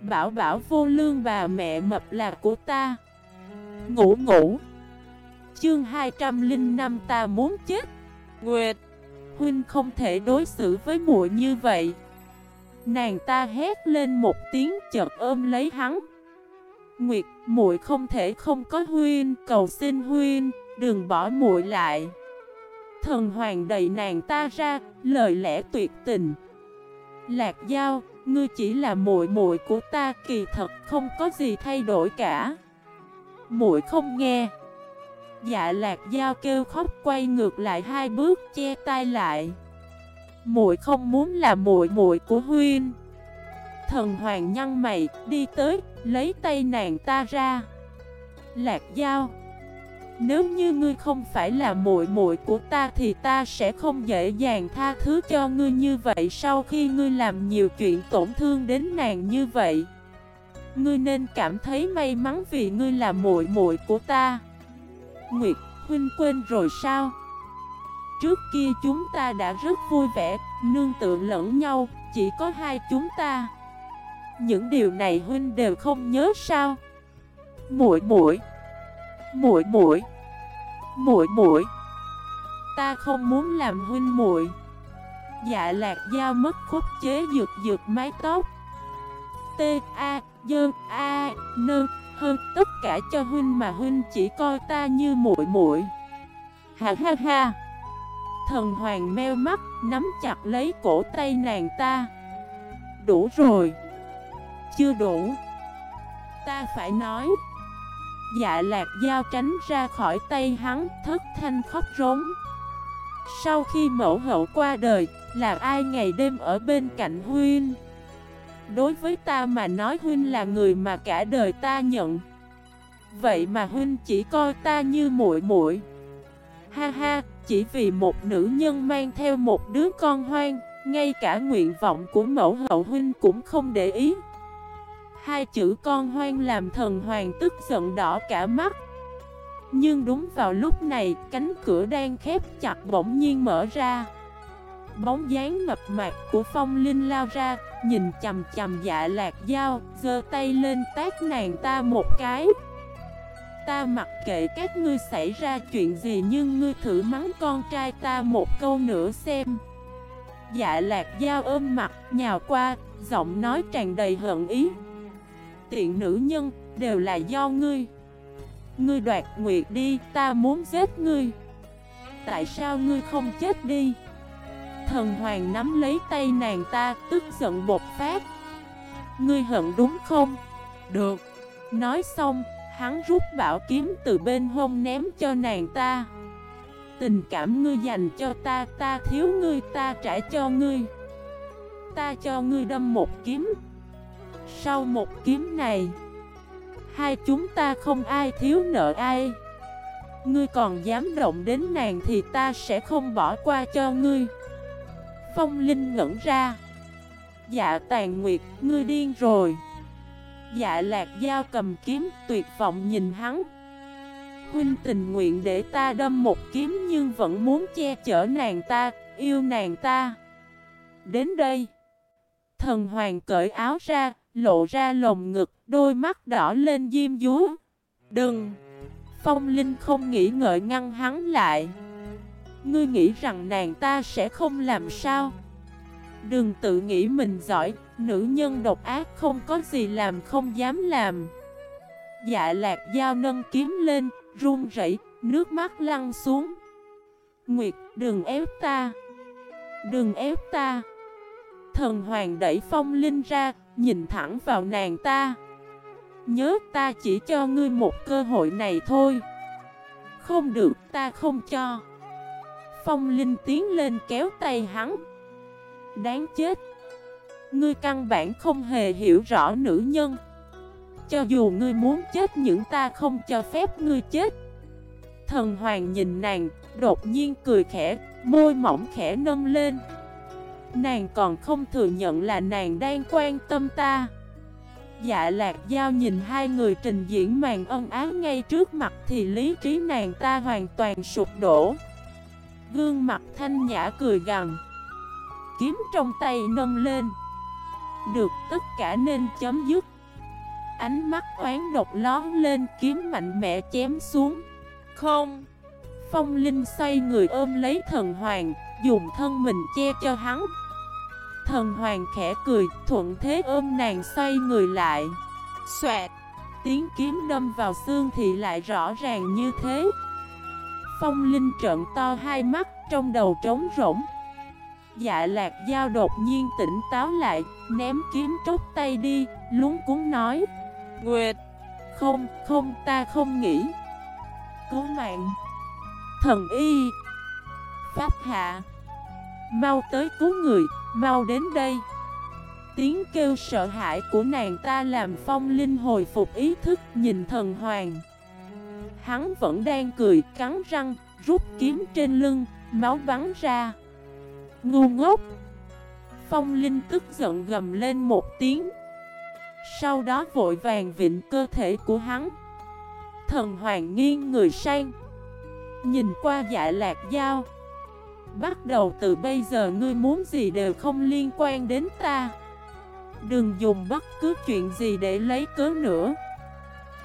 Bảo bảo vô lương bà mẹ mập là của ta. Ngủ ngủ. Chương 205 ta muốn chết. Nguyệt. Huynh không thể đối xử với muội như vậy. Nàng ta hét lên một tiếng chợt ôm lấy hắn. Nguyệt, muội không thể không có huynh, cầu xin huynh, đừng bỏ muội lại. Thần hoàng đẩy nàng ta ra, lời lẽ tuyệt tình. Lạc Giao, ngươi chỉ là muội muội của ta, kỳ thật không có gì thay đổi cả. Muội không nghe. Dạ Lạc Giao kêu khóc quay ngược lại hai bước che tay lại. Muội không muốn là muội muội của Huyên. Thần hoàng nhăn mày, đi tới, lấy tay nàng ta ra. Lạc Giao nếu như ngươi không phải là muội muội của ta thì ta sẽ không dễ dàng tha thứ cho ngươi như vậy sau khi ngươi làm nhiều chuyện tổn thương đến nàng như vậy. Ngươi nên cảm thấy may mắn vì ngươi là muội muội của ta. Nguyệt, huynh quên rồi sao? Trước kia chúng ta đã rất vui vẻ, nương tựa lẫn nhau, chỉ có hai chúng ta. Những điều này huynh đều không nhớ sao? Muội muội, muội muội, muội muội. Ta không muốn làm huynh muội. Dạ Lạc Giao mất khúc chế dược dược mái tóc. T A dơ A nơ hơn tất cả cho huynh mà huynh chỉ coi ta như muội muội. Ha ha ha. Thần hoàng meo mắt, nắm chặt lấy cổ tay nàng ta. Đủ rồi chưa đủ Ta phải nói Dạ lạc dao tránh ra khỏi tay hắn Thất thanh khóc rống. Sau khi mẫu hậu qua đời Là ai ngày đêm ở bên cạnh Huynh? Đối với ta mà nói Huynh là người mà cả đời ta nhận. Vậy mà Huynh chỉ coi ta như muội muội. Ha ha, chỉ vì một nữ nhân mang theo một đứa con hoang Ngay cả nguyện vọng của mẫu hậu Huynh cũng không để ý. Hai chữ con hoang làm thần hoàng tức giận đỏ cả mắt. Nhưng đúng vào lúc này, cánh cửa đang khép chặt bỗng nhiên mở ra. Bóng dáng mập mạc của phong linh lao ra, Nhìn chầm chầm dạ lạc dao giơ tay lên tát nàng ta một cái. Ta mặc kệ các ngươi xảy ra chuyện gì Nhưng ngươi thử mắng con trai ta một câu nữa xem. Dạ lạc dao ôm mặt, nhào qua, Giọng nói tràn đầy hận ý tiện nữ nhân, đều là do ngươi. Ngươi đoạt nguyệt đi, ta muốn giết ngươi. Tại sao ngươi không chết đi? Thần hoàng nắm lấy tay nàng ta, tức giận bột phát. Ngươi hận đúng không? Được. Nói xong, hắn rút bảo kiếm từ bên hông ném cho nàng ta. Tình cảm ngươi dành cho ta, ta thiếu ngươi, ta trả cho ngươi. Ta cho ngươi đâm một kiếm sau một kiếm này Hai chúng ta không ai thiếu nợ ai. Ngươi còn dám động đến nàng thì ta sẽ không bỏ qua cho ngươi. Phong Linh ngẩn ra. Dạ tàn nguyệt, ngươi điên rồi. Dạ lạc dao cầm kiếm tuyệt vọng nhìn hắn. Huynh tình nguyện để ta đâm một kiếm nhưng vẫn muốn che chở nàng ta, yêu nàng ta. Đến đây Thần hoàng cởi áo ra, lộ ra lồng ngực, đôi mắt đỏ lên diêm dú. Đừng! Phong Linh không nghĩ ngợi ngăn hắn lại. Ngươi nghĩ rằng nàng ta sẽ không làm sao? Đừng tự nghĩ mình giỏi, nữ nhân độc ác không có gì làm không dám làm. Dạ lạc dao nâng kiếm lên, run rẩy, nước mắt lăn xuống. Nguyệt, đừng ép ta. Đừng ép ta. Thần hoàng đẩy phong linh ra, nhìn thẳng vào nàng ta. Nhớ ta chỉ cho ngươi một cơ hội này thôi. Không được, ta không cho. Phong Linh tiến lên kéo tay hắn. Đáng chết. Ngươi căn bản không hề hiểu rõ nữ nhân. Cho dù ngươi muốn chết những ta không cho phép ngươi chết. Thần hoàng nhìn nàng, Đột nhiên cười khẽ, Môi mỏng khẽ nâng lên. Nàng còn không thừa nhận là nàng đang quan tâm ta. Dạ lạc giao nhìn hai người trình diễn màn ân ái ngay trước mặt thì lý trí nàng ta hoàn toàn sụp đổ. Gương mặt thanh nhã cười gằn. Kiếm trong tay nâng lên. Được tất cả nên chấm dứt. Ánh mắt oán độc lón lên, kiếm mạnh mẽ chém xuống. Không. Phong Linh xoay người ôm lấy thần hoàng Dùng thân mình che cho hắn. Thần hoàng khẽ cười Thuận thế ôm nàng xoay người lại. Xoẹt! Tiếng kiếm đâm vào xương thì lại rõ ràng như thế. Phong Linh trợn to hai mắt Trong đầu trống rỗng. Dạ lạc dao đột nhiên tỉnh táo lại Ném kiếm trốt tay đi Lúng cuốn nói. Nguyệt! Không, không, ta không nghĩ. Cứu mạng! Thần y. Pháp hạ. Mau tới cứu người, Mau đến đây. Tiếng kêu sợ hãi của nàng ta làm phong linh hồi phục ý thức, nhìn thần hoàng. Hắn vẫn đang cười, cắn răng, Rút kiếm trên lưng, Máu bắn ra. Ngu ngốc. Phong Linh tức giận gầm lên một tiếng. Sau đó vội vàng vịnh cơ thể của hắn. Thần hoàng nghiêng người sang. Nhìn qua dạ lạc dao Bắt đầu từ bây giờ ngươi muốn gì đều không liên quan đến ta. Đừng dùng bất cứ chuyện gì để lấy cớ nữa.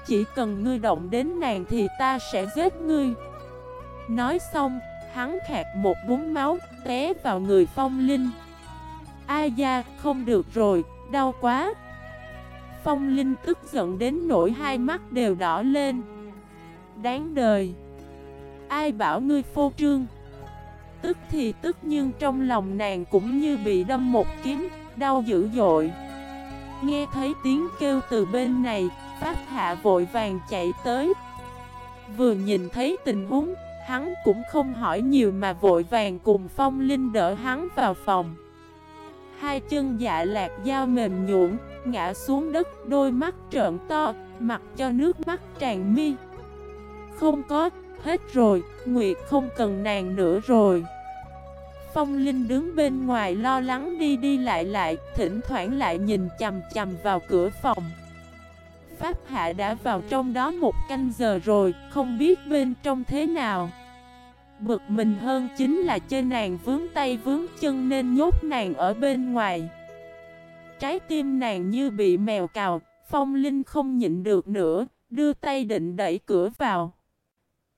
Chỉ cần ngươi động đến nàng thì ta sẽ giết ngươi. Nói xong, hắn khạc một búng máu, té vào người phong linh. A da, không được rồi, đau quá. Phong linh tức giận đến nỗi hai mắt đều đỏ lên. Đáng đời. Ai bảo ngươi phô trương? Tức thì tức nhưng trong lòng nàng cũng như bị đâm một kiếm Đau dữ dội. Nghe thấy tiếng kêu từ bên này Pháp hạ vội vàng chạy tới. Vừa nhìn thấy tình huống Hắn cũng không hỏi nhiều mà vội vàng cùng phong linh đỡ hắn vào phòng. Hai chân dạ lạc dao mềm nhuộn Ngã xuống đất đôi mắt trợn to Mặt cho nước mắt tràn mi. Không có, hết rồi Nguyệt không cần nàng nữa rồi Phong Linh đứng bên ngoài lo lắng đi đi lại lại Thỉnh thoảng lại nhìn chầm chầm vào cửa phòng Pháp Hạ đã vào trong đó một canh giờ rồi, không biết bên trong thế nào. Bực mình hơn chính là chơi nàng vướng tay vướng chân nên nhốt nàng ở bên ngoài. Trái tim nàng như bị mèo cào, phong linh không nhịn được nữa, đưa tay định đẩy cửa vào.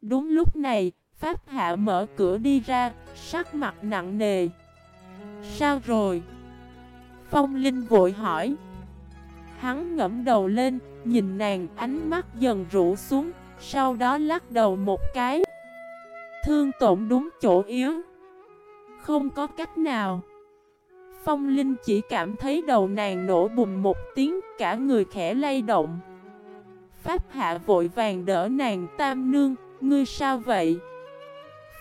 Đúng lúc này, Pháp Hạ mở cửa đi ra, sắc mặt nặng nề. Sao rồi? Phong Linh vội hỏi. Hắn ngẫm đầu lên, nhìn nàng ánh mắt dần rũ xuống, sau đó lắc đầu một cái. Thương tổn đúng chỗ yếu. Không có cách nào. Phong Linh chỉ cảm thấy đầu nàng nổ bùm một tiếng, cả người khẽ lay động. Pháp hạ vội vàng đỡ nàng tam nương, ngươi sao vậy?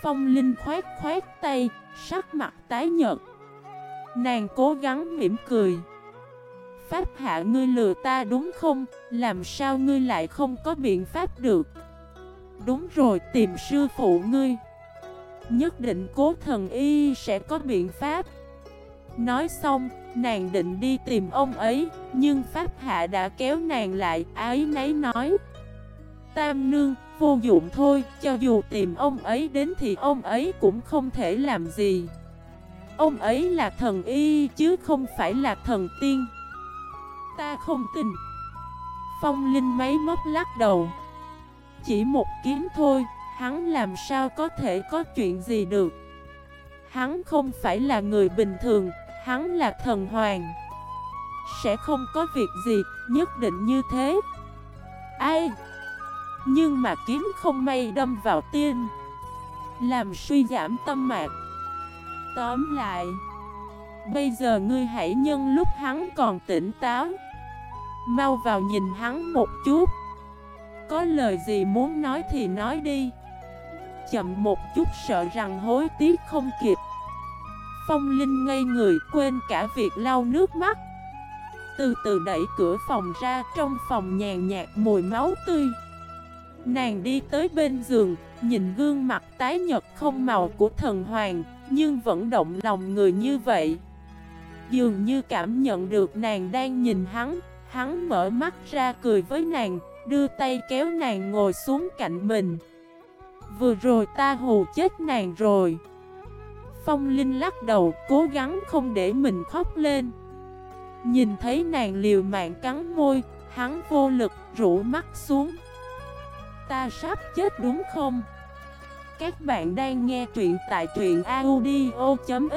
Phong Linh khoát khoát tay, sắc mặt tái nhợt. Nàng cố gắng mỉm cười. Pháp hạ ngươi lừa ta đúng không? Làm sao ngươi lại không có biện pháp được? Đúng rồi, tìm sư phụ ngươi. Nhất định cố thần y sẽ có biện pháp. Nói xong, nàng định đi tìm ông ấy, nhưng Pháp Hạ đã kéo nàng lại, ái nấy nói. Tam nương, vô dụng thôi, cho dù tìm ông ấy đến thì ông ấy cũng không thể làm gì. Ông ấy là thần y chứ không phải là thần tiên. Ta không tin. Phong Linh máy móc lắc đầu. Chỉ một kiếm thôi, hắn làm sao có thể có chuyện gì được. Hắn không phải là người bình thường, hắn là thần hoàng. Sẽ không có việc gì, nhất định như thế. Ai? Nhưng mà kiếm không may đâm vào tim Làm suy giảm tâm mạc. Tóm lại, Bây giờ ngươi hãy nhân lúc hắn còn tỉnh táo. Mau vào nhìn hắn một chút. Có lời gì muốn nói thì nói đi. Chậm một chút sợ rằng hối tiếc không kịp. Phong Linh ngây người quên cả việc lau nước mắt. Từ từ đẩy cửa phòng ra, Trong phòng nhàn nhạt mùi máu tươi. Nàng đi tới bên giường, nhìn gương mặt tái nhật không màu của thần hoàng, nhưng vẫn động lòng người như vậy. Dường như cảm nhận được nàng đang nhìn hắn, hắn mở mắt ra cười với nàng, đưa tay kéo nàng ngồi xuống cạnh mình. Vừa rồi ta hù chết nàng rồi. Phong Linh lắc đầu, cố gắng không để mình khóc lên. Nhìn thấy nàng liều mạng cắn môi, hắn vô lực rũ mắt xuống. Ta sắp chết đúng không? Các bạn đang nghe truyện tại truyện audio.fif